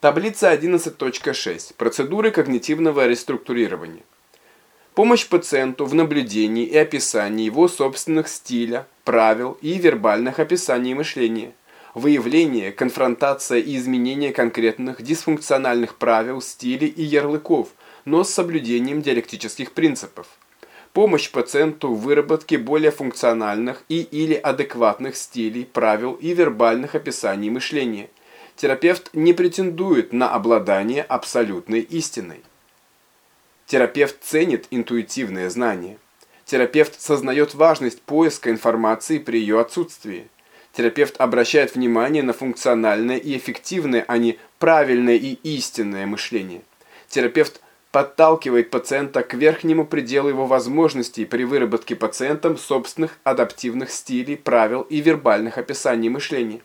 Таблица 11.6. Процедуры когнитивного реструктурирования. Помощь пациенту в наблюдении и описании его собственных стиля, правил и вербальных описаний мышления. Выявление, конфронтация и изменение конкретных дисфункциональных правил, стилей и ярлыков, но с соблюдением диалектических принципов. Помощь пациенту в выработке более функциональных и или адекватных стилей, правил и вербальных описаний мышления – Терапевт не претендует на обладание абсолютной истиной. Терапевт ценит интуитивные знания. Терапевт сознает важность поиска информации при ее отсутствии. Терапевт обращает внимание на функциональное и эффективное, а не правильное и истинное мышление. Терапевт подталкивает пациента к верхнему пределу его возможностей при выработке пациентом собственных адаптивных стилей, правил и вербальных описаний мышления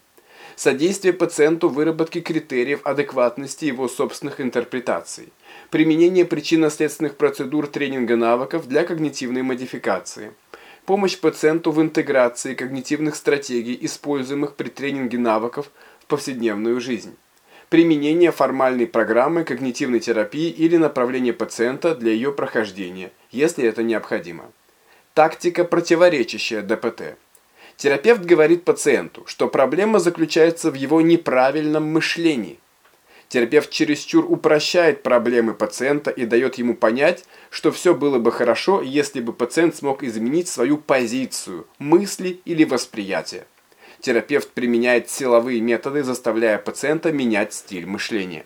содействие пациенту в выработке критериев адекватности его собственных интерпретаций, применение причинно-следственных процедур тренинга навыков для когнитивной модификации, помощь пациенту в интеграции когнитивных стратегий, используемых при тренинге навыков в повседневную жизнь, применение формальной программы когнитивной терапии или направление пациента для ее прохождения, если это необходимо. Тактика, противоречащая ДПТ. Терапевт говорит пациенту, что проблема заключается в его неправильном мышлении. Терапевт чересчур упрощает проблемы пациента и дает ему понять, что все было бы хорошо, если бы пациент смог изменить свою позицию, мысли или восприятие. Терапевт применяет силовые методы, заставляя пациента менять стиль мышления.